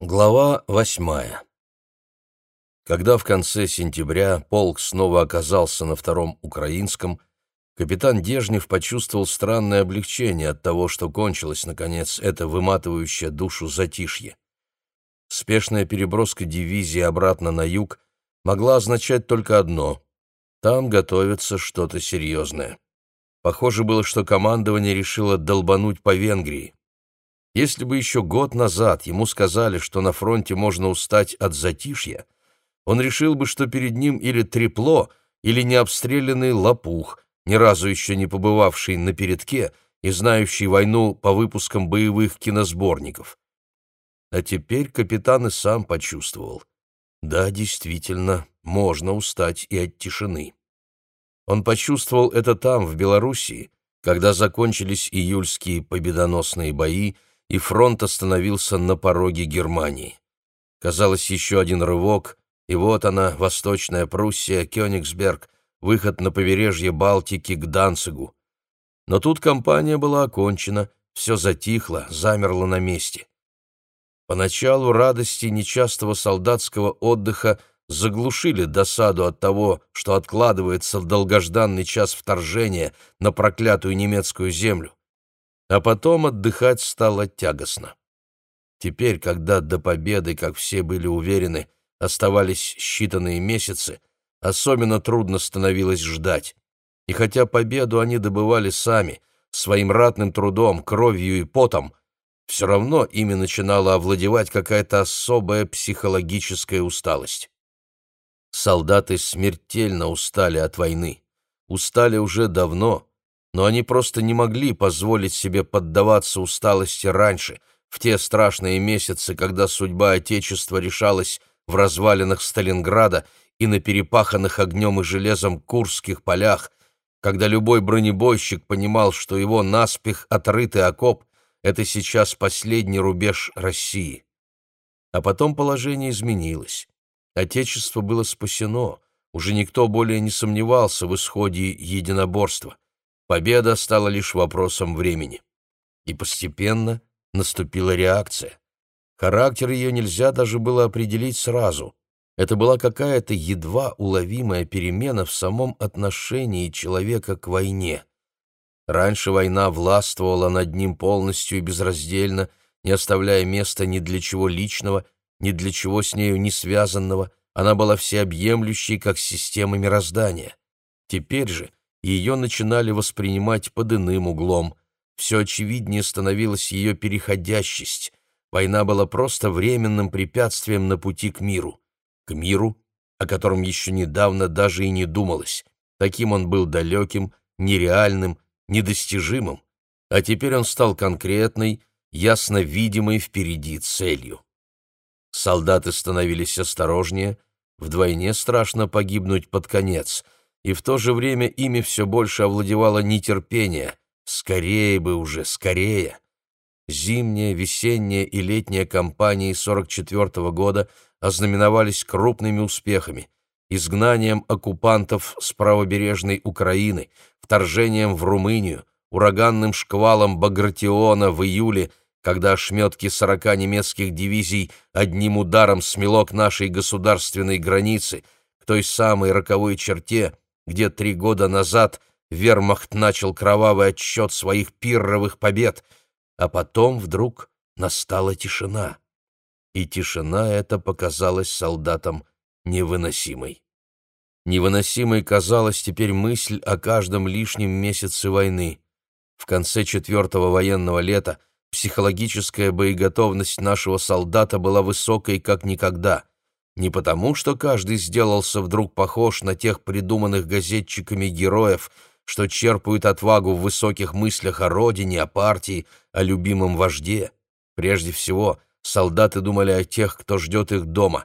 Глава восьмая Когда в конце сентября полк снова оказался на втором украинском, капитан Дежнев почувствовал странное облегчение от того, что кончилось, наконец, это выматывающее душу затишье. Спешная переброска дивизии обратно на юг могла означать только одно — там готовится что-то серьезное. Похоже было, что командование решило долбануть по Венгрии. Если бы еще год назад ему сказали, что на фронте можно устать от затишья, он решил бы, что перед ним или трепло, или необстрелянный лопух, ни разу еще не побывавший на передке и знающий войну по выпускам боевых киносборников. А теперь капитан и сам почувствовал. Да, действительно, можно устать и от тишины. Он почувствовал это там, в Белоруссии, когда закончились июльские победоносные бои, и фронт остановился на пороге Германии. Казалось, еще один рывок, и вот она, Восточная Пруссия, Кёнигсберг, выход на побережье Балтики к Данцигу. Но тут кампания была окончена, все затихло, замерло на месте. Поначалу радости нечастого солдатского отдыха заглушили досаду от того, что откладывается долгожданный час вторжения на проклятую немецкую землю. А потом отдыхать стало тягостно. Теперь, когда до победы, как все были уверены, оставались считанные месяцы, особенно трудно становилось ждать. И хотя победу они добывали сами, своим ратным трудом, кровью и потом, все равно ими начинала овладевать какая-то особая психологическая усталость. Солдаты смертельно устали от войны. Устали уже давно, но они просто не могли позволить себе поддаваться усталости раньше, в те страшные месяцы, когда судьба Отечества решалась в развалинах Сталинграда и на перепаханных огнем и железом Курских полях, когда любой бронебойщик понимал, что его наспех отрытый окоп — это сейчас последний рубеж России. А потом положение изменилось. Отечество было спасено, уже никто более не сомневался в исходе единоборства. Победа стала лишь вопросом времени. И постепенно наступила реакция. Характер ее нельзя даже было определить сразу. Это была какая-то едва уловимая перемена в самом отношении человека к войне. Раньше война властвовала над ним полностью и безраздельно, не оставляя места ни для чего личного, ни для чего с нею не связанного, она была всеобъемлющей, как система мироздания. Теперь же ее начинали воспринимать под иным углом. Все очевиднее становилась ее переходящесть. Война была просто временным препятствием на пути к миру. К миру, о котором еще недавно даже и не думалось. Таким он был далеким, нереальным, недостижимым. А теперь он стал конкретной, ясно видимой впереди целью. Солдаты становились осторожнее, вдвойне страшно погибнуть под конец — и в то же время ими все больше овладевало нетерпение. Скорее бы уже, скорее! Зимняя, весенняя и летняя кампании 44 -го года ознаменовались крупными успехами, изгнанием оккупантов с правобережной Украины, вторжением в Румынию, ураганным шквалом Багратиона в июле, когда ошметки сорока немецких дивизий одним ударом смело к нашей государственной границе, к той самой роковой черте, где три года назад вермахт начал кровавый отсчет своих пирровых побед, а потом вдруг настала тишина. И тишина эта показалась солдатам невыносимой. Невыносимой казалась теперь мысль о каждом лишнем месяце войны. В конце четвертого военного лета психологическая боеготовность нашего солдата была высокой как никогда — не потому, что каждый сделался вдруг похож на тех придуманных газетчиками героев, что черпают отвагу в высоких мыслях о родине, о партии, о любимом вожде. Прежде всего, солдаты думали о тех, кто ждет их дома.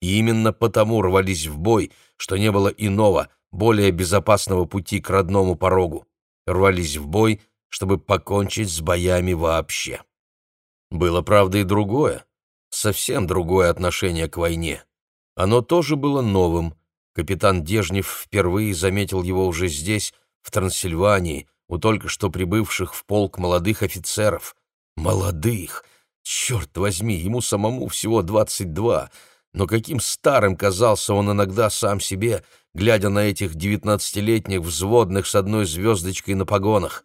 И именно потому рвались в бой, что не было иного, более безопасного пути к родному порогу. Рвались в бой, чтобы покончить с боями вообще. Было, правда, и другое совсем другое отношение к войне. Оно тоже было новым. Капитан Дежнев впервые заметил его уже здесь, в Трансильвании, у только что прибывших в полк молодых офицеров. Молодых! Черт возьми, ему самому всего двадцать два, но каким старым казался он иногда сам себе, глядя на этих девятнадцатилетних взводных с одной звездочкой на погонах.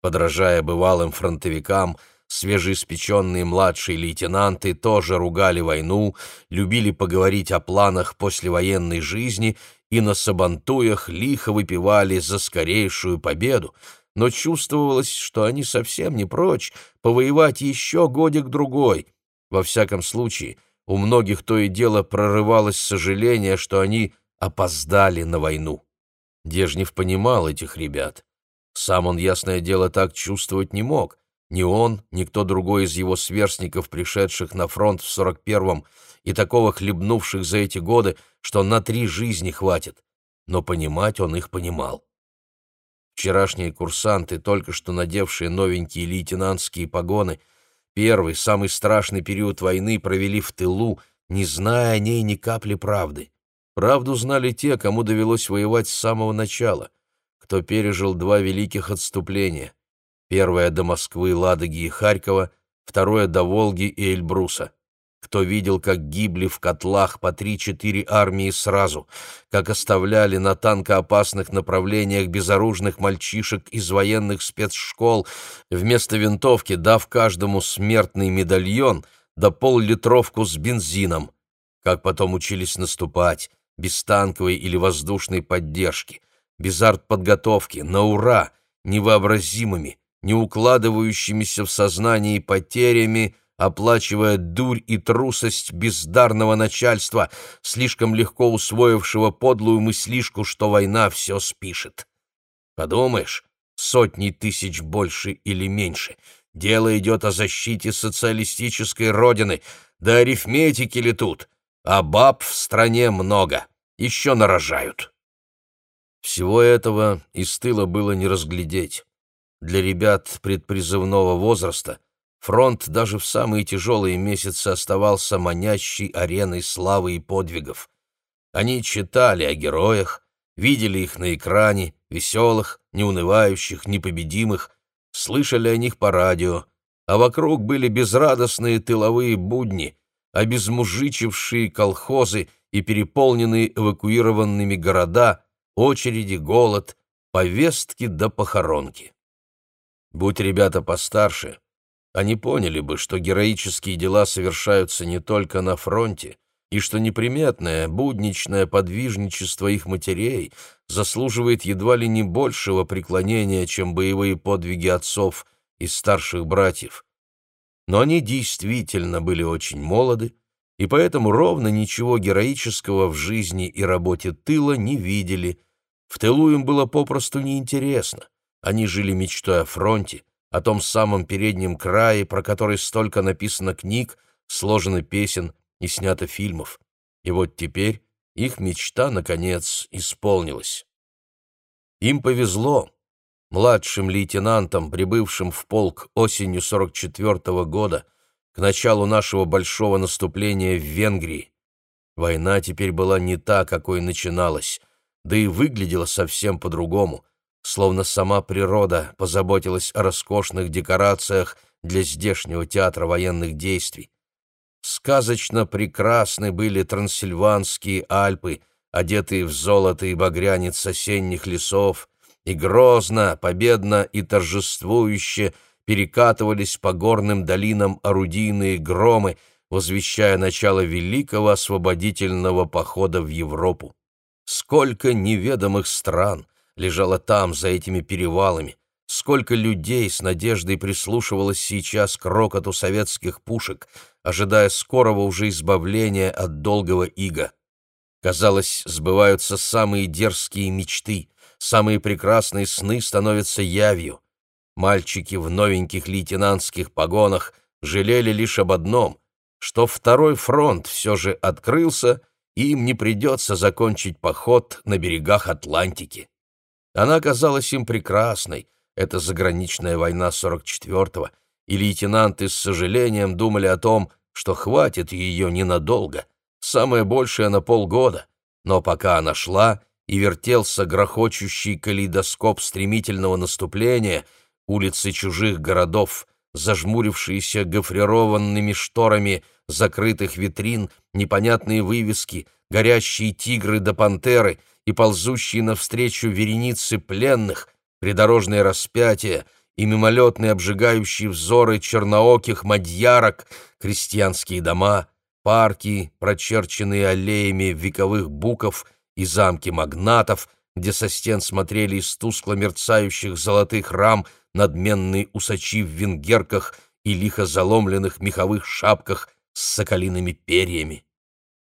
Подражая бывалым фронтовикам, свежеиспеченные младшие лейтенанты тоже ругали войну, любили поговорить о планах послевоенной жизни и на сабантуях лихо выпивали за скорейшую победу, но чувствовалось, что они совсем не прочь повоевать еще годик-другой. Во всяком случае, у многих то и дело прорывалось сожаление, что они опоздали на войну. Дежнев понимал этих ребят. Сам он, ясное дело, так чувствовать не мог. Ни он, ни кто другой из его сверстников, пришедших на фронт в 41-м и такого хлебнувших за эти годы, что на три жизни хватит. Но понимать он их понимал. Вчерашние курсанты, только что надевшие новенькие лейтенантские погоны, первый, самый страшный период войны провели в тылу, не зная о ней ни капли правды. Правду знали те, кому довелось воевать с самого начала, кто пережил два великих отступления. Первое до Москвы, Ладоги и Харькова, второе до Волги и Эльбруса. Кто видел, как гибли в котлах по три-четыре армии сразу, как оставляли на танкоопасных направлениях безоружных мальчишек из военных спецшкол, вместо винтовки дав каждому смертный медальон да пол-литровку с бензином, как потом учились наступать, без танковой или воздушной поддержки, без артподготовки, на ура, невообразимыми, не укладывающимися в сознании потерями, оплачивая дурь и трусость бездарного начальства, слишком легко усвоившего подлую мыслишку, что война все спишет. Подумаешь, сотни тысяч больше или меньше. Дело идет о защите социалистической родины, да арифметики ли тут, а баб в стране много, еще нарожают. Всего этого из тыла было не разглядеть. Для ребят предпризывного возраста Фронт даже в самые тяжелые месяцы оставался манящей ареной славы и подвигов. Они читали о героях, видели их на экране, веселых, неунывающих, непобедимых, слышали о них по радио, а вокруг были безрадостные тыловые будни, обезмужичившие колхозы и переполненные эвакуированными города, очереди, голод, повестки до похоронки. Будь ребята постарше, они поняли бы, что героические дела совершаются не только на фронте, и что неприметное, будничное подвижничество их матерей заслуживает едва ли не большего преклонения, чем боевые подвиги отцов и старших братьев. Но они действительно были очень молоды, и поэтому ровно ничего героического в жизни и работе тыла не видели. В тылу им было попросту неинтересно. Они жили мечтой о фронте, о том самом переднем крае, про который столько написано книг, сложено песен и снято фильмов. И вот теперь их мечта, наконец, исполнилась. Им повезло. Младшим лейтенантам, прибывшим в полк осенью 44 -го года, к началу нашего большого наступления в Венгрии. Война теперь была не та, какой начиналась, да и выглядела совсем по-другому — словно сама природа позаботилась о роскошных декорациях для здешнего театра военных действий. Сказочно прекрасны были трансильванские Альпы, одетые в золото и багрянец осенних лесов, и грозно, победно и торжествующе перекатывались по горным долинам орудийные громы, возвещая начало великого освободительного похода в Европу. Сколько неведомых стран, лежала там, за этими перевалами, сколько людей с надеждой прислушивалось сейчас к рокоту советских пушек, ожидая скорого уже избавления от долгого ига. Казалось, сбываются самые дерзкие мечты, самые прекрасные сны становятся явью. Мальчики в новеньких лейтенантских погонах жалели лишь об одном, что второй фронт все же открылся, и им не придется закончить поход на берегах Атлантики. Она казалась им прекрасной, эта заграничная война 44-го, и лейтенанты с сожалением думали о том, что хватит ее ненадолго, самое большее на полгода, но пока она шла и вертелся грохочущий калейдоскоп стремительного наступления, улицы чужих городов, зажмурившиеся гофрированными шторами закрытых витрин, непонятные вывески, горящие тигры да пантеры и ползущие навстречу вереницы пленных, придорожные распятия и мимолетные обжигающие взоры чернооких мадьярок, крестьянские дома, парки, прочерченные аллеями вековых буков и замки магнатов, где со стен смотрели из тускло мерцающих золотых рам надменные усачи в венгерках и лихо заломленных меховых шапках с соколиными перьями.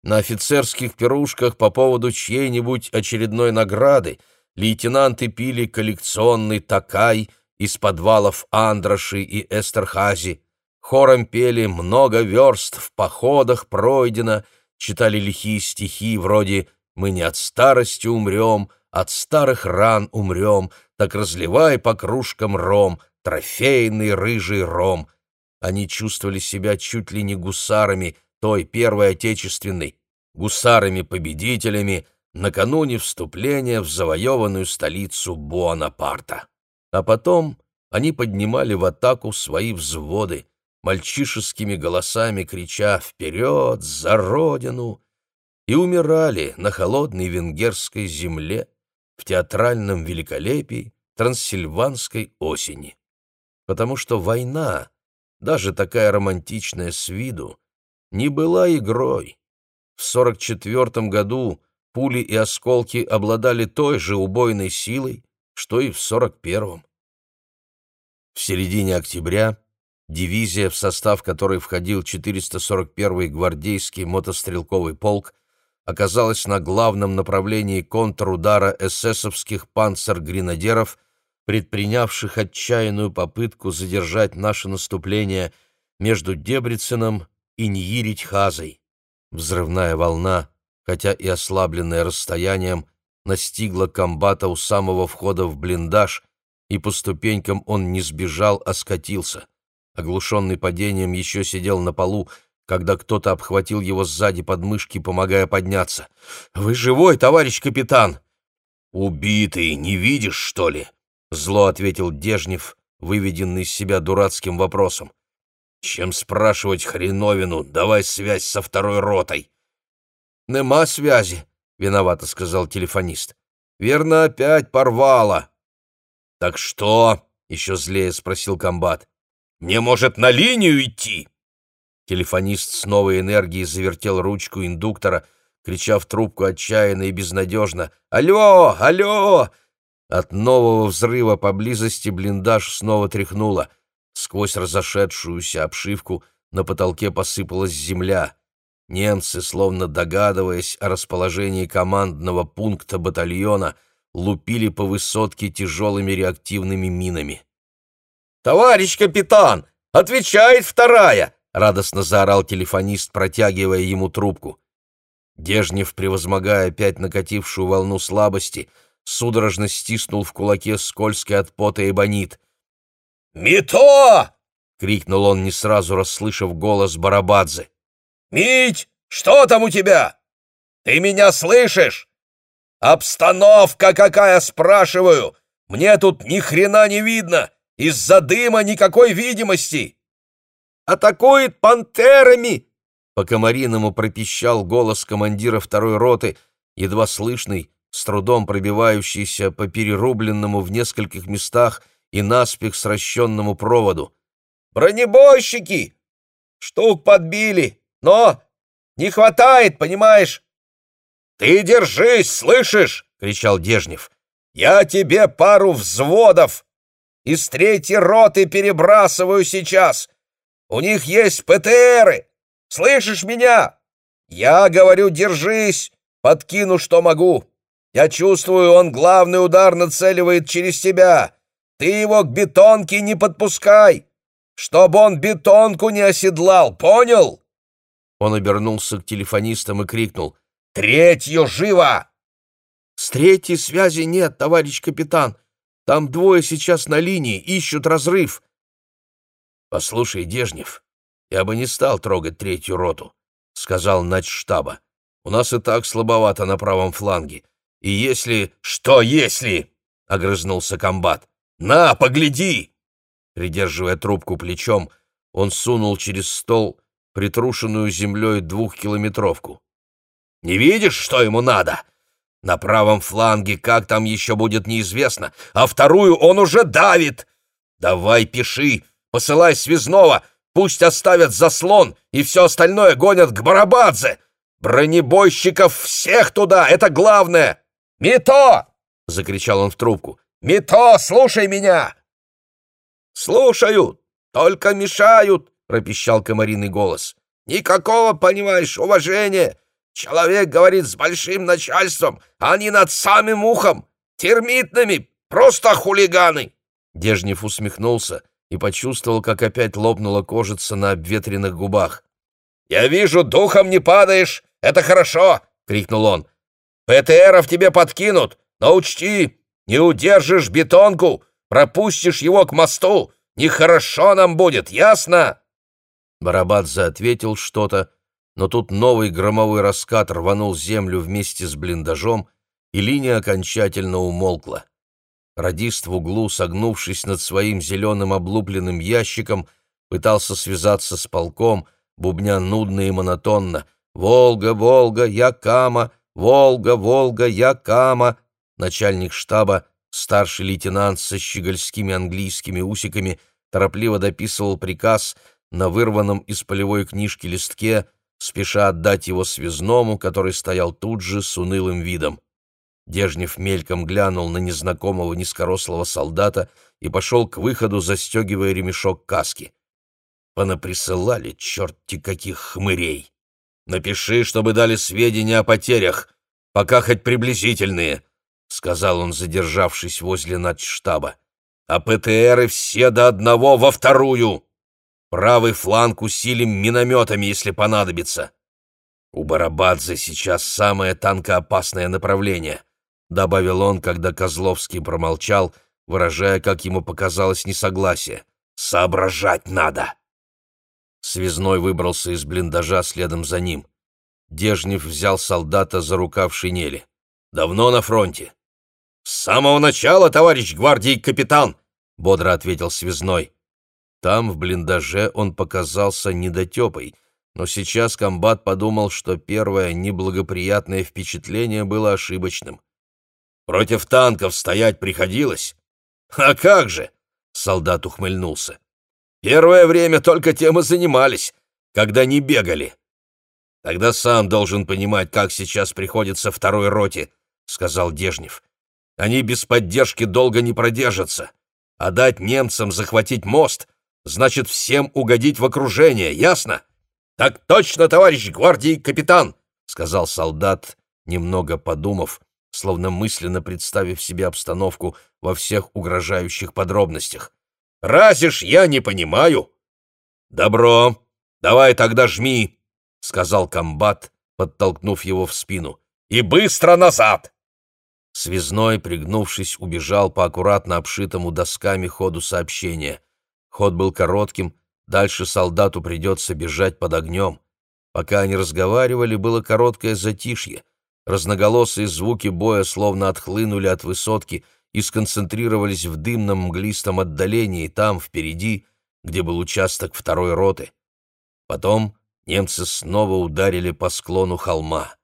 На офицерских пирушках по поводу чьей-нибудь очередной награды лейтенанты пили коллекционный такай из подвалов Андраши и Эстерхази, хором пели «Много верст в походах пройдено», читали лихие стихи вроде «Мы не от старости умрем», «От старых ран умрем», «Так разливай по кружкам ром», «Трофейный рыжий ром». Они чувствовали себя чуть ли не гусарами той Первой Отечественной, гусарами-победителями накануне вступления в завоеванную столицу Буанапарта. А потом они поднимали в атаку свои взводы, мальчишескими голосами крича «Вперед! За Родину!» и умирали на холодной венгерской земле в театральном великолепии трансильванской осени. Потому что война даже такая романтичная с виду, не была игрой. В 44 году пули и осколки обладали той же убойной силой, что и в 41-м. В середине октября дивизия, в состав которой входил 441-й гвардейский мотострелковый полк, оказалась на главном направлении контрудара эсэсовских панцер-гренадеров предпринявших отчаянную попытку задержать наше наступление между Дебриценом и Ньирить-Хазой. Взрывная волна, хотя и ослабленная расстоянием, настигла комбата у самого входа в блиндаж, и по ступенькам он не сбежал, а скатился. Оглушенный падением еще сидел на полу, когда кто-то обхватил его сзади подмышки, помогая подняться. «Вы живой, товарищ капитан?» «Убитый, не видишь, что ли?» Зло ответил Дежнев, выведенный из себя дурацким вопросом. «Чем спрашивать хреновину? Давай связь со второй ротой». «Нема связи», — виновато сказал телефонист. «Верно, опять порвало». «Так что?» — еще злее спросил комбат. «Мне, может, на линию идти?» Телефонист с новой энергией завертел ручку индуктора, крича в трубку отчаянно и безнадежно. «Алло! Алло! От нового взрыва поблизости блиндаж снова тряхнуло. Сквозь разошедшуюся обшивку на потолке посыпалась земля. Немцы, словно догадываясь о расположении командного пункта батальона, лупили по высотке тяжелыми реактивными минами. «Товарищ капитан! Отвечает вторая!» — радостно заорал телефонист, протягивая ему трубку. Дежнев, превозмогая опять накатившую волну слабости, — судорожно стиснул в кулаке скользкий от пота эбонит. «Мито!» — крикнул он, не сразу расслышав голос Барабадзе. «Мить, что там у тебя? Ты меня слышишь? Обстановка какая, спрашиваю! Мне тут ни хрена не видно, из-за дыма никакой видимости!» «Атакует пантерами!» По-комариному пропищал голос командира второй роты, едва слышный, с трудом пробивающийся по перерубленному в нескольких местах и наспех сращенному проводу. «Бронебойщики! Штук подбили, но не хватает, понимаешь?» «Ты держись, слышишь?» — кричал Дежнев. «Я тебе пару взводов из третьей роты перебрасываю сейчас. У них есть ПТРы. Слышишь меня? Я говорю, держись, подкину, что могу. Я чувствую, он главный удар нацеливает через тебя. Ты его к бетонке не подпускай, чтобы он бетонку не оседлал, понял?» Он обернулся к телефонистам и крикнул «Третью живо!» «С третьей связи нет, товарищ капитан. Там двое сейчас на линии, ищут разрыв». «Послушай, Дежнев, я бы не стал трогать третью роту», — сказал начштаба. «У нас и так слабовато на правом фланге. И если... Что если? — огрызнулся комбат. На, погляди! Придерживая трубку плечом, он сунул через стол притрушенную землей двухкилометровку. «Не видишь, что ему надо? На правом фланге, как там еще будет, неизвестно, а вторую он уже давит. Давай пиши, посылай связного, пусть оставят заслон и все остальное гонят к Барабадзе. Бронебойщиков всех туда, это главное. Мито! — закричал он в трубку. «Мито, слушай меня!» «Слушают, только мешают!» — пропищал комариный голос. «Никакого, понимаешь, уважения! Человек говорит с большим начальством, а не над самым ухом! Термитными! Просто хулиганы!» Дежнев усмехнулся и почувствовал, как опять лопнула кожица на обветренных губах. «Я вижу, духом не падаешь! Это хорошо!» — крикнул он. «ПТРов тебе подкинут, но учти, не удержишь бетонку, пропустишь его к мосту, нехорошо нам будет, ясно?» Барабадзе ответил что-то, но тут новый громовой раскат рванул землю вместе с блиндажом, и линия окончательно умолкла. Радист в углу, согнувшись над своим зеленым облупленным ящиком, пытался связаться с полком, бубня нудно и монотонно «Волга, Волга, я Кама! Волга, Волга, я Кама!» Начальник штаба, старший лейтенант со щегольскими английскими усиками, торопливо дописывал приказ на вырванном из полевой книжки листке, спеша отдать его связному, который стоял тут же с унылым видом. Дежнев мельком глянул на незнакомого низкорослого солдата и пошел к выходу, застегивая ремешок каски. Понаприсылали черти каких хмырей. Напиши, чтобы дали сведения о потерях, пока хоть приблизительные, — сказал он, задержавшись возле начштаба. «А ПТРы все до одного во вторую! Правый фланг усилим минометами, если понадобится. У Барабадзе сейчас самое танкоопасное направление», — добавил он, когда Козловский промолчал, выражая, как ему показалось, несогласие. «Соображать надо!» Связной выбрался из блиндажа следом за ним. Дежнев взял солдата за рукав шинели. «Давно на фронте?» «С самого начала, товарищ гвардии капитан!» — бодро ответил связной. Там, в блиндаже, он показался недотепой, но сейчас комбат подумал, что первое неблагоприятное впечатление было ошибочным. «Против танков стоять приходилось?» «А как же!» — солдат ухмыльнулся. «Первое время только тем и занимались, когда не бегали». «Тогда сам должен понимать, как сейчас приходится второй роте», — сказал Дежнев. Они без поддержки долго не продержатся. А дать немцам захватить мост значит всем угодить в окружение, ясно? Так точно, товарищ гвардии капитан, сказал солдат, немного подумав, словно мысленно представив себе обстановку во всех угрожающих подробностях. Разве ж я не понимаю? Добро, давай тогда жми, сказал комбат, подтолкнув его в спину. И быстро назад! Связной, пригнувшись, убежал по аккуратно обшитому досками ходу сообщения. Ход был коротким, дальше солдату придется бежать под огнем. Пока они разговаривали, было короткое затишье. Разноголосые звуки боя словно отхлынули от высотки и сконцентрировались в дымном мглистом отдалении там, впереди, где был участок второй роты. Потом немцы снова ударили по склону холма.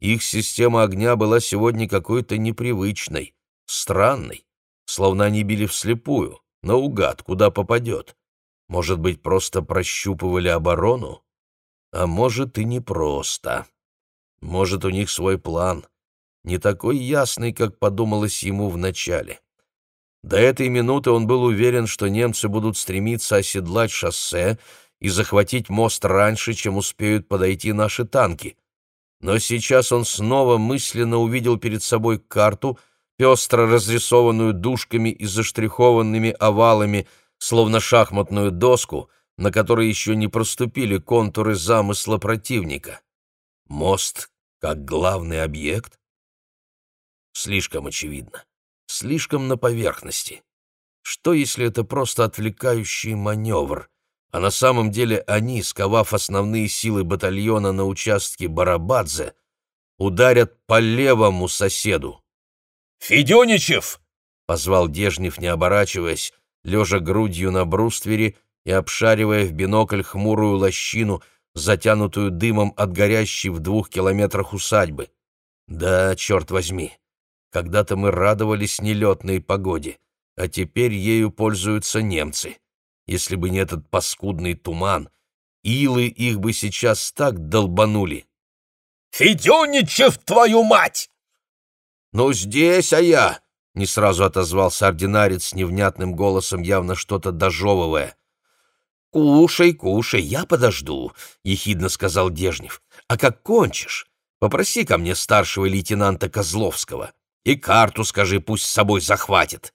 Их система огня была сегодня какой-то непривычной, странной, словно они били вслепую, наугад, куда попадет. Может быть, просто прощупывали оборону? А может, и не просто. Может, у них свой план, не такой ясный, как подумалось ему вначале. До этой минуты он был уверен, что немцы будут стремиться оседлать шоссе и захватить мост раньше, чем успеют подойти наши танки но сейчас он снова мысленно увидел перед собой карту, пестро разрисованную дужками и заштрихованными овалами, словно шахматную доску, на которой еще не проступили контуры замысла противника. Мост как главный объект? Слишком очевидно. Слишком на поверхности. Что, если это просто отвлекающий маневр? А на самом деле они, сковав основные силы батальона на участке Барабадзе, ударят по левому соседу. «Федюничев!» — позвал Дежнев, не оборачиваясь, лежа грудью на бруствере и обшаривая в бинокль хмурую лощину, затянутую дымом от горящей в двух километрах усадьбы. Да, черт возьми, когда-то мы радовались нелетной погоде, а теперь ею пользуются немцы. Если бы не этот паскудный туман, илы их бы сейчас так долбанули. «Федюничев, твою мать!» «Ну, здесь, а я!» — не сразу отозвался ординарец невнятным голосом, явно что-то дожевывая. «Кушай, кушай, я подожду», — ехидно сказал Дежнев. «А как кончишь, попроси ко мне старшего лейтенанта Козловского и карту скажи, пусть с собой захватит».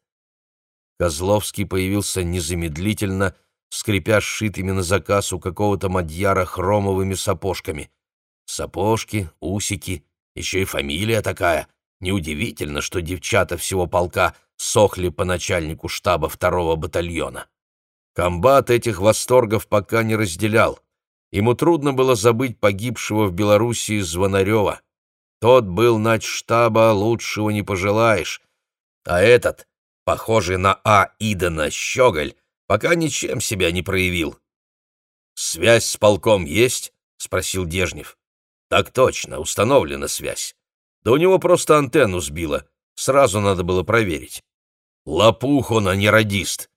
Козловский появился незамедлительно, скрипя сшитыми на заказ у какого-то мадьяра хромовыми сапожками. Сапожки, усики, еще и фамилия такая. Неудивительно, что девчата всего полка сохли по начальнику штаба второго батальона. Комбат этих восторгов пока не разделял. Ему трудно было забыть погибшего в Белоруссии Звонарева. Тот был штаба, лучшего не пожелаешь. А этот, похожий на А. Идена Щеголь, пока ничем себя не проявил. «Связь с полком есть?» — спросил Дежнев. «Так точно, установлена связь. Да у него просто антенну сбило. Сразу надо было проверить. Лопух он, а не радист.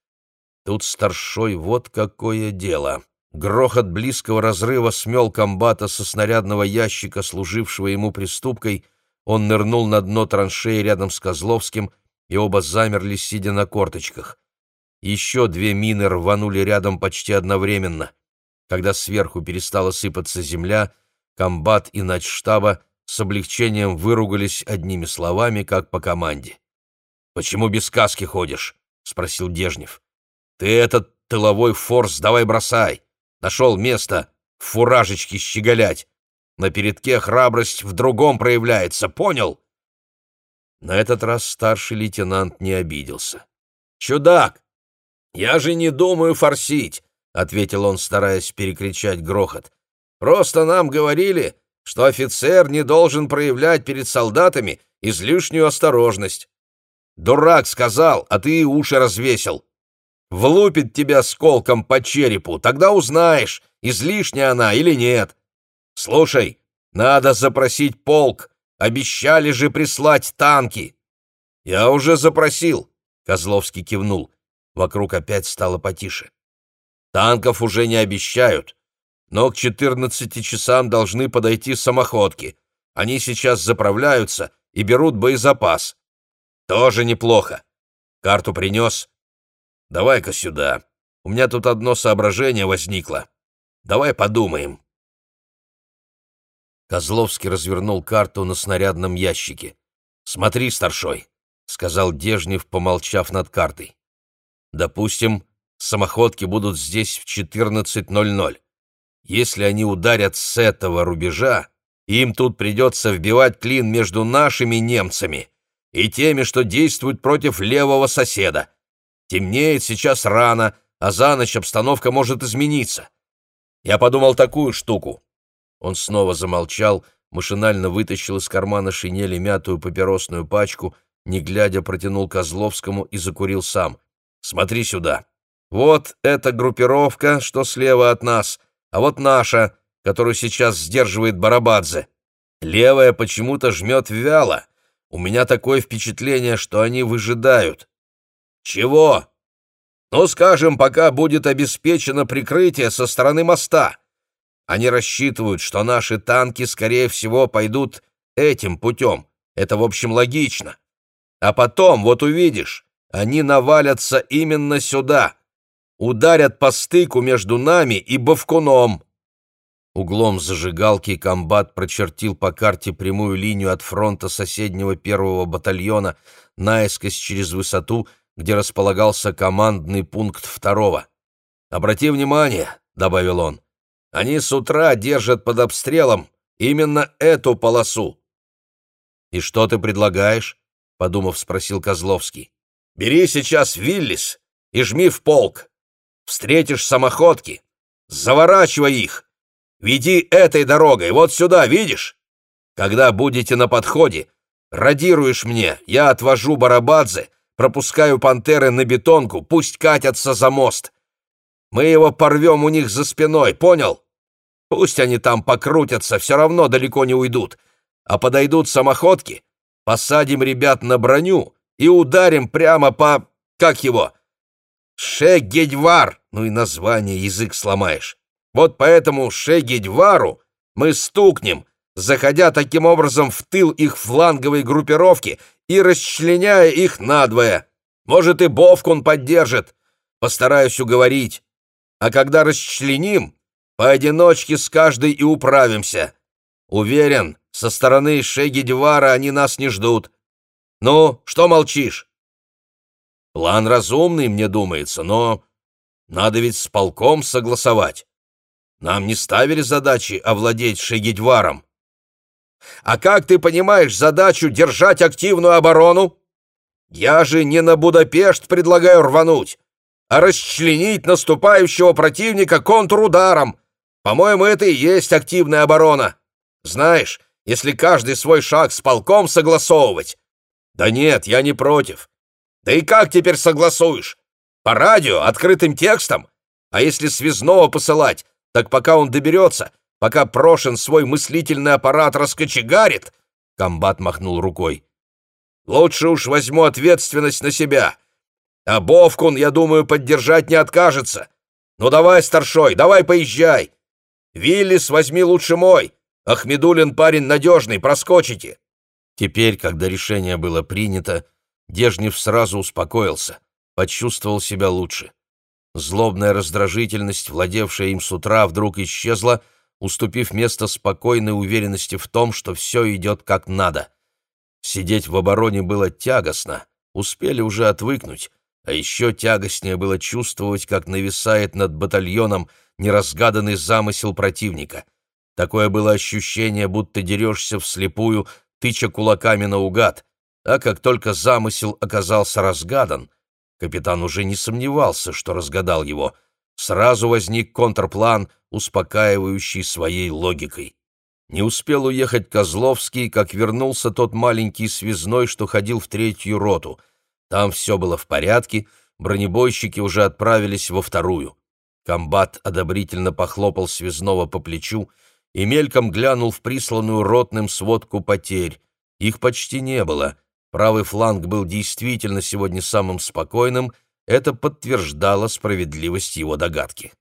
Тут старшой вот какое дело. Грохот близкого разрыва смел комбата со снарядного ящика, служившего ему приступкой. Он нырнул на дно траншеи рядом с Козловским, и оба замерли, сидя на корточках. Еще две мины рванули рядом почти одновременно. Когда сверху перестала сыпаться земля, комбат и начштаба с облегчением выругались одними словами, как по команде. «Почему без каски ходишь?» — спросил Дежнев. «Ты этот тыловой форс давай бросай. Нашел место в фуражечке щеголять. На передке храбрость в другом проявляется, понял?» На этот раз старший лейтенант не обиделся. «Чудак! Я же не думаю форсить!» — ответил он, стараясь перекричать грохот. «Просто нам говорили, что офицер не должен проявлять перед солдатами излишнюю осторожность. Дурак сказал, а ты уши развесил. Влупит тебя сколком по черепу, тогда узнаешь, излишняя она или нет. Слушай, надо запросить полк, обещали же прислать танки. Я уже запросил, Козловский кивнул. Вокруг опять стало потише. Танков уже не обещают, но к 14 часам должны подойти самоходки. Они сейчас заправляются и берут боезапас. Тоже неплохо. Карту принес? Давай-ка сюда. У меня тут одно соображение возникло. Давай подумаем. Козловский развернул карту на снарядном ящике. «Смотри, старшой», — сказал Дежнев, помолчав над картой. «Допустим, самоходки будут здесь в 14.00. Если они ударят с этого рубежа, им тут придется вбивать клин между нашими немцами и теми, что действуют против левого соседа. Темнеет сейчас рано, а за ночь обстановка может измениться. Я подумал такую штуку. Он снова замолчал, машинально вытащил из кармана шинели мятую папиросную пачку, не глядя протянул Козловскому и закурил сам. «Смотри сюда. Вот эта группировка, что слева от нас — а вот наша, которую сейчас сдерживает Барабадзе. Левая почему-то жмет вяло. У меня такое впечатление, что они выжидают. Чего? Ну, скажем, пока будет обеспечено прикрытие со стороны моста. Они рассчитывают, что наши танки, скорее всего, пойдут этим путем. Это, в общем, логично. А потом, вот увидишь, они навалятся именно сюда ударят по стыку между нами и Бавкуном. Углом зажигалки комбат прочертил по карте прямую линию от фронта соседнего первого батальона наискось через высоту, где располагался командный пункт второго. «Обрати внимание», — добавил он, — «они с утра держат под обстрелом именно эту полосу». «И что ты предлагаешь?» — подумав, спросил Козловский. «Бери сейчас Виллис и жми в полк. Встретишь самоходки, заворачивай их. Веди этой дорогой, вот сюда, видишь? Когда будете на подходе, радируешь мне, я отвожу Барабадзе, пропускаю пантеры на бетонку, пусть катятся за мост. Мы его порвем у них за спиной, понял? Пусть они там покрутятся, все равно далеко не уйдут. А подойдут самоходки, посадим ребят на броню и ударим прямо по... как его? Шегедьвар, ну и название язык сломаешь. Вот поэтому Шегедьвару мы стукнем, заходя таким образом в тыл их фланговой группировки и расчленяя их надвое. Может, и Бовкун поддержит. Постараюсь уговорить. А когда расчленим, поодиночке с каждой и управимся. Уверен, со стороны Шеги-Дивара они нас не ждут. Ну, что молчишь? План разумный, мне думается, но надо ведь с полком согласовать. Нам не ставили задачи овладеть Шегидьваром. А как ты понимаешь задачу держать активную оборону? Я же не на Будапешт предлагаю рвануть, а расчленить наступающего противника контрударом. По-моему, это и есть активная оборона. Знаешь, если каждый свой шаг с полком согласовывать. Да нет, я не против. Да и как теперь согласуешь? По радио, открытым текстом? А если связного посылать, так пока он доберется, пока Прошин свой мыслительный аппарат раскочегарит, комбат махнул рукой. Лучше уж возьму ответственность на себя. А Бовкун, я думаю, поддержать не откажется. Ну давай, старшой, давай поезжай. Виллис возьми лучше мой. Ахмедулин парень надежный, проскочите. Теперь, когда решение было принято, Дежнев сразу успокоился, почувствовал себя лучше. Злобная раздражительность, владевшая им с утра, вдруг исчезла, уступив место спокойной уверенности в том, что все идет как надо. Сидеть в обороне было тягостно, успели уже отвыкнуть, а еще тягостнее было чувствовать, как нависает над батальоном неразгаданный замысел противника. Такое было ощущение, будто дерешься вслепую, тыча кулаками наугад, а как только замысел оказался разгадан — Капитан уже не сомневался, что разгадал его. Сразу возник контрплан, успокаивающий своей логикой. Не успел уехать Козловский, как вернулся тот маленький связной, что ходил в третью роту. Там все было в порядке, бронебойщики уже отправились во вторую. Комбат одобрительно похлопал связного по плечу и мельком глянул в присланную ротным сводку потерь. Их почти не было — Правый фланг был действительно сегодня самым спокойным, это подтверждало справедливость его догадки.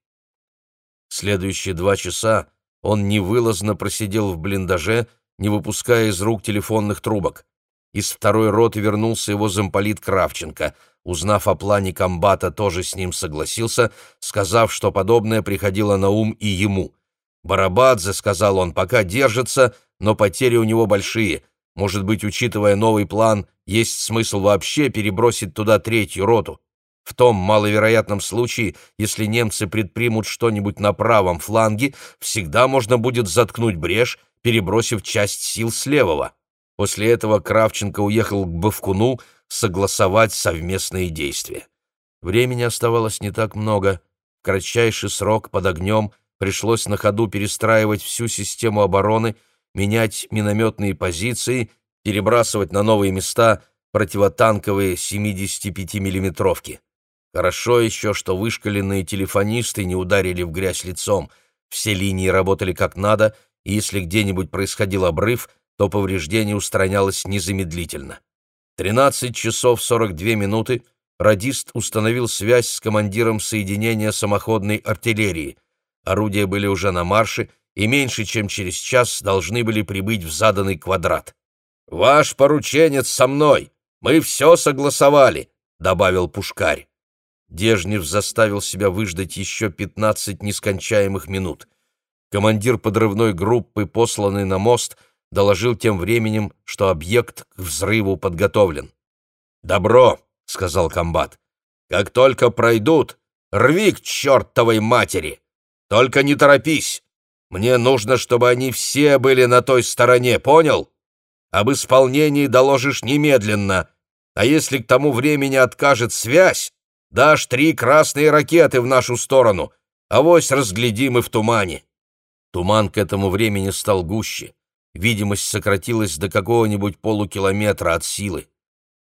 Следующие два часа он невылазно просидел в блиндаже, не выпуская из рук телефонных трубок. Из второй роты вернулся его замполит Кравченко. Узнав о плане комбата, тоже с ним согласился, сказав, что подобное приходило на ум и ему. «Барабадзе», — сказал он, — «пока держится, но потери у него большие. Может быть, учитывая новый план, есть смысл вообще перебросить туда третью роту. В том маловероятном случае, если немцы предпримут что-нибудь на правом фланге, всегда можно будет заткнуть брешь, перебросив часть сил с левого. После этого Кравченко уехал к Бавкуну согласовать совместные действия. Времени оставалось не так много. В кратчайший срок под огнем пришлось на ходу перестраивать всю систему обороны – менять минометные позиции, перебрасывать на новые места противотанковые 75-миллиметровки. Хорошо еще, что вышкаленные телефонисты не ударили в грязь лицом, все линии работали как надо, и если где-нибудь происходил обрыв, то повреждение устранялось незамедлительно. 13 часов 42 минуты радист установил связь с командиром соединения самоходной артиллерии. Орудия были уже на марше, и меньше чем через час должны были прибыть в заданный квадрат. «Ваш порученец со мной! Мы все согласовали!» — добавил Пушкарь. Дежнев заставил себя выждать еще пятнадцать нескончаемых минут. Командир подрывной группы, посланный на мост, доложил тем временем, что объект к взрыву подготовлен. «Добро!» — сказал комбат. «Как только пройдут, рви к чертовой матери! Только не торопись! Мне нужно, чтобы они все были на той стороне, понял? Об исполнении доложишь немедленно, а если к тому времени откажет связь, дашь три красные ракеты в нашу сторону, авось разглядим и в тумане». Туман к этому времени стал гуще, видимость сократилась до какого-нибудь полукилометра от силы.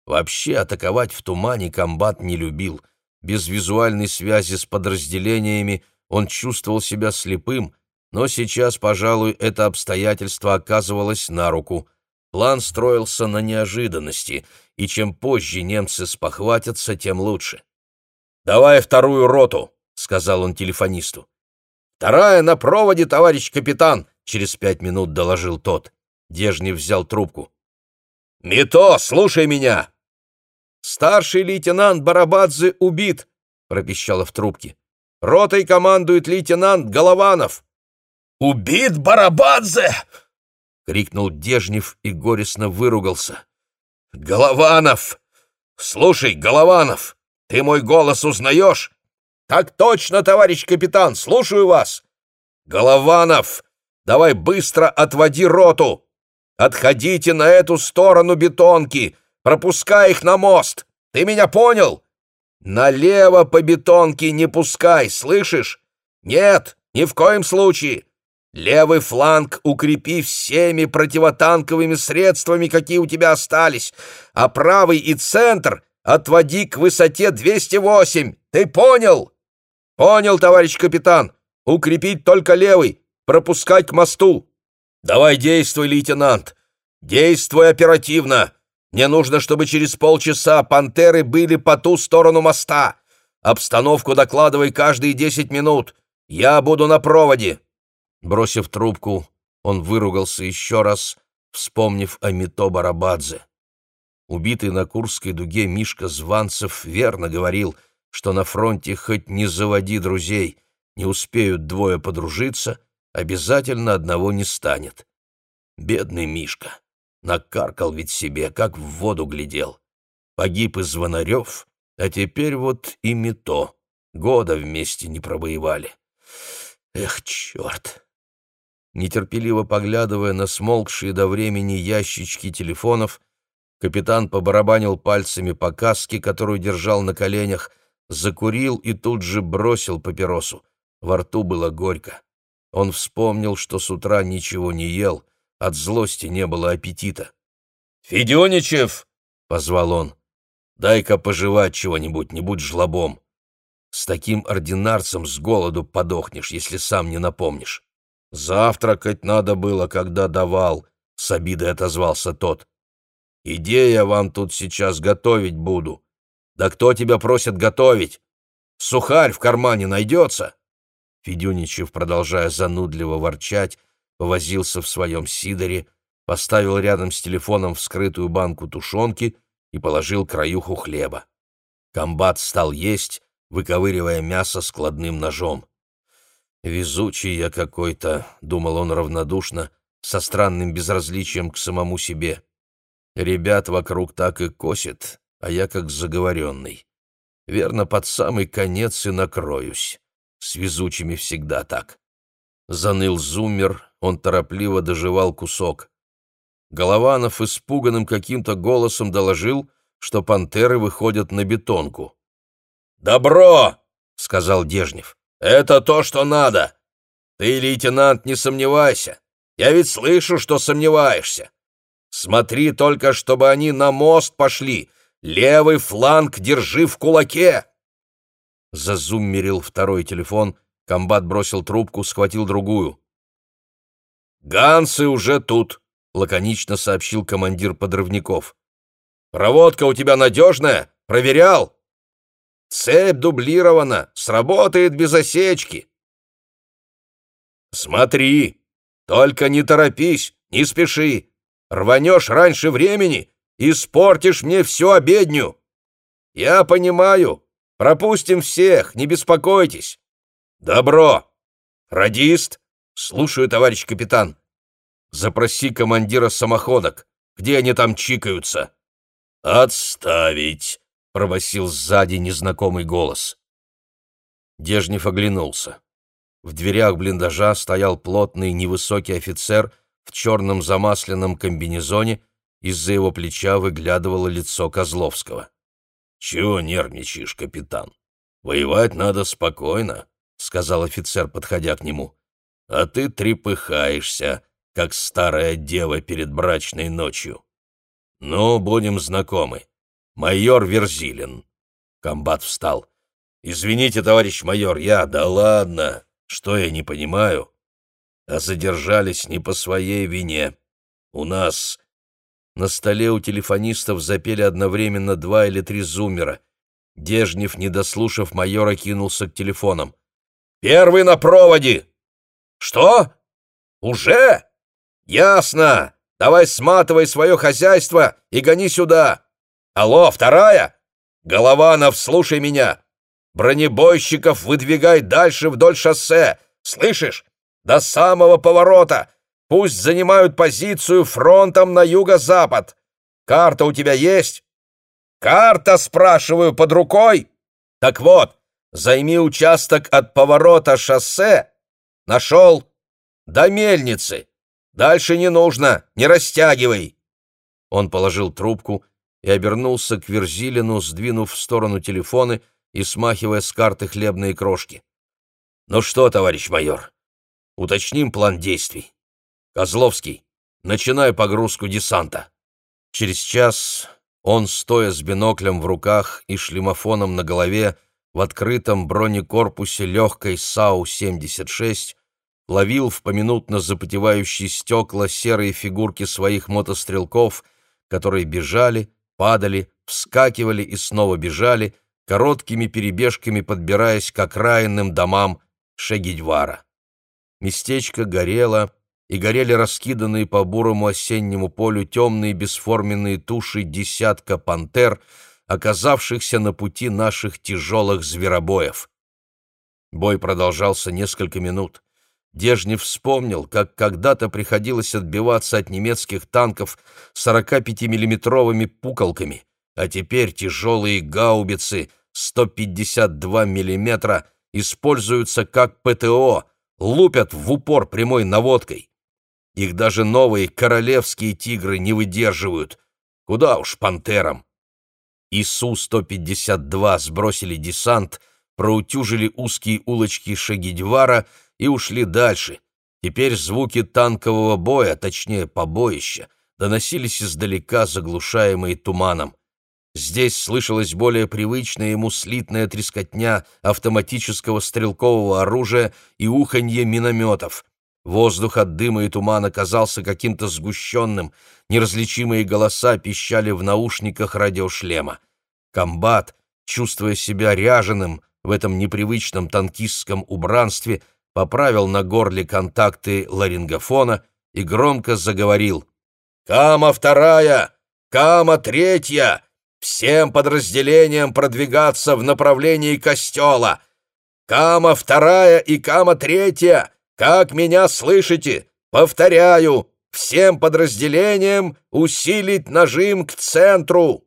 Вообще атаковать в тумане комбат не любил. Без визуальной связи с подразделениями он чувствовал себя слепым, но сейчас, пожалуй, это обстоятельство оказывалось на руку. План строился на неожиданности, и чем позже немцы спохватятся, тем лучше. «Давай вторую роту», — сказал он телефонисту. «Вторая на проводе, товарищ капитан», — через пять минут доложил тот. Дежнев взял трубку. «Мито, слушай меня!» «Старший лейтенант Барабадзе убит», — пропищало в трубке. «Ротой командует лейтенант Голованов». «Убит Барабадзе!» — крикнул Дежнев и горестно выругался. «Голованов! Слушай, Голованов, ты мой голос узнаешь?» «Так точно, товарищ капитан, слушаю вас!» «Голованов, давай быстро отводи роту! Отходите на эту сторону бетонки, пропускай их на мост! Ты меня понял? Налево по бетонке не пускай, слышишь? Нет, ни в коем случае! Левый фланг укрепи всеми противотанковыми средствами, какие у тебя остались, а правый и центр отводи к высоте 208. Ты понял? Понял, товарищ капитан. Укрепить только левый, пропускать к мосту. Давай действуй, лейтенант. Действуй оперативно. Мне нужно, чтобы через полчаса пантеры были по ту сторону моста. Обстановку докладывай каждые десять минут. Я буду на проводе. Бросив трубку, он выругался еще раз, вспомнив о Мито Барабадзе. Убитый на Курской дуге Мишка Званцев верно говорил, что на фронте хоть не заводи друзей, не успеют двое подружиться, обязательно одного не станет. Бедный Мишка, накаркал ведь себе, как в воду глядел. Погиб и Звонарев, а теперь вот и Мито, года вместе не пробоевали. Эх, черт! Нетерпеливо поглядывая на смолкшие до времени ящички телефонов, капитан побарабанил пальцами по каске, которую держал на коленях, закурил и тут же бросил папиросу. Во рту было горько. Он вспомнил, что с утра ничего не ел, от злости не было аппетита. «Федюничев!» — позвал он. «Дай-ка пожевать чего-нибудь, не будь жлобом. С таким ординарцем с голоду подохнешь, если сам не напомнишь». «Завтракать надо было, когда давал», — с обидой отозвался тот. «Идея вам тут сейчас готовить буду. Да кто тебя просит готовить? Сухарь в кармане найдется?» Федюничев, продолжая занудливо ворчать, повозился в своем сидоре, поставил рядом с телефоном вскрытую банку тушенки и положил краюху хлеба. Комбат стал есть, выковыривая мясо складным ножом. «Везучий я какой-то», — думал он равнодушно, со странным безразличием к самому себе. «Ребят вокруг так и косит, а я как заговоренный. Верно, под самый конец и накроюсь. С везучими всегда так». Заныл зуммер, он торопливо доживал кусок. Голованов испуганным каким-то голосом доложил, что пантеры выходят на бетонку. «Добро!» — сказал Дежнев. Это то, что надо. Ты, лейтенант, не сомневайся. Я ведь слышу, что сомневаешься. Смотри только, чтобы они на мост пошли. Левый фланг держи в кулаке. Зазуммерил второй телефон. Комбат бросил трубку, схватил другую. «Гансы уже тут», — лаконично сообщил командир подрывников. «Проводка у тебя надежная? Проверял?» Цепь дублирована, сработает без осечки. Смотри, только не торопись, не спеши. Рванешь раньше времени, испортишь мне всю обедню. Я понимаю, пропустим всех, не беспокойтесь. Добро. Радист, слушаю, товарищ капитан. Запроси командира самоходок. Где они там чикаются? Отставить пробасил сзади незнакомый голос. Дежнев оглянулся. В дверях блиндажа стоял плотный невысокий офицер в черном замасленном комбинезоне, из-за его плеча выглядывало лицо Козловского. «Чего нервничаешь, капитан? Воевать надо спокойно», — сказал офицер, подходя к нему. «А ты трепыхаешься, как старая дева перед брачной ночью. Ну, будем знакомы. майор Верзилин. Комбат встал. «Извините, товарищ майор, я... Да ладно, что я не понимаю? А задержались не по своей вине. У нас...» На столе у телефонистов запели одновременно два или три зуммера. Дежнев, не дослушав майора, кинулся к телефонам. «Первый на проводе!» «Что? Уже? Ясно! Давай сматывай свое хозяйство и гони сюда! Алло, вторая? Голованов, слушай меня! Бронебойщиков выдвигай дальше вдоль шоссе! Слышишь? До самого поворота! Пусть занимают позицию фронтом на юго-запад! Карта у тебя есть? Карта, спрашиваю, под рукой? Так вот, займи участок от поворота шоссе. Нашел? До мельницы. Дальше не нужно, не растягивай. Он положил трубку и обернулся к Верзилину, сдвинув в сторону телефоны и смахивая с карты хлебные крошки. «Ну что, товарищ майор, уточним план действий. Козловский, начинай погрузку десанта». Через час он, стоя с биноклем в руках и шлемофоном на голове, в открытом бронекорпусе легкой САУ-76, ловил в поминутно запотевающие стекла серые фигурки своих мотострелков, которые бежали, падали, вскакивали и снова бежали, короткими перебежками подбираясь к окраинным домам Шегидьвара. Местечко горело, и горели раскиданные по бурому осеннему полю темные бесформенные туши десятка пантер, оказавшихся на пути наших тяжелых зверобоев. Бой продолжался несколько минут. Дежнев вспомнил, как когда-то приходилось отбиваться от немецких танков 45-миллиметровыми пуколками, а теперь тяжелые гаубицы 152 мм используются как ПТО, лупят в упор прямой наводкой. Их даже новые королевские тигры не выдерживают. Куда уж пантерам. ИСУ-152 сбросили десант, проутюжили узкие улочки Шагидьвара и ушли дальше. Теперь звуки танкового боя, точнее побоища, доносились издалека, заглушаемые туманом. Здесь слышалась более привычная ему слитная трескотня автоматического стрелкового оружия и уханье минометов. Воздух от дыма и тумана казался каким-то сгущенным, неразличимые голоса пищали в наушниках радиошлема. Комбат, чувствуя себя ряженым в этом непривычном танкистском убранстве, поправил на горле контакты ларингофона и громко заговорил. «Кама вторая! Кама третья! Всем подразделениям продвигаться в направлении костела! Кама вторая и Кама третья! Как меня слышите? Повторяю, всем подразделениям усилить нажим к центру!»